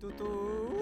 トトー。